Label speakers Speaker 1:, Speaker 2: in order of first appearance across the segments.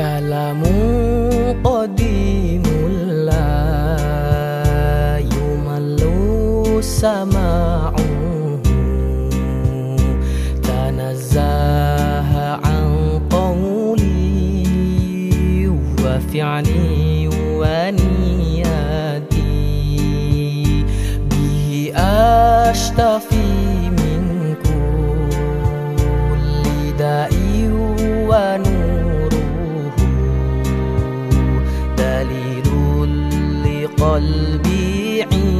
Speaker 1: كلام قديم لا يمل سماعه تنزه عن قولي وفعلي ونياتي به أشتفي لقلبي عند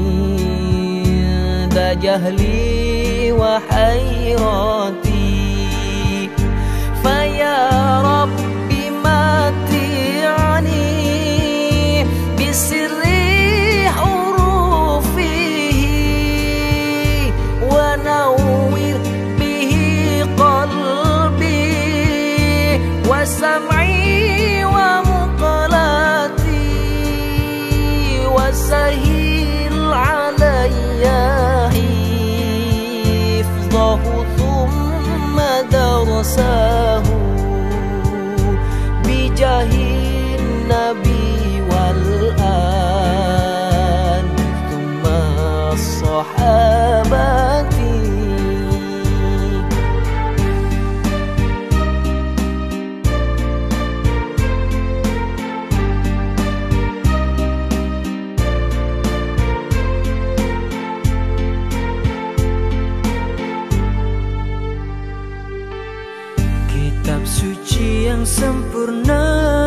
Speaker 1: جهلي وحيرتي. فيا رب متعني بسر حروفه به قلبي حفظه ثم درسه yang sempurna.